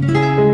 Música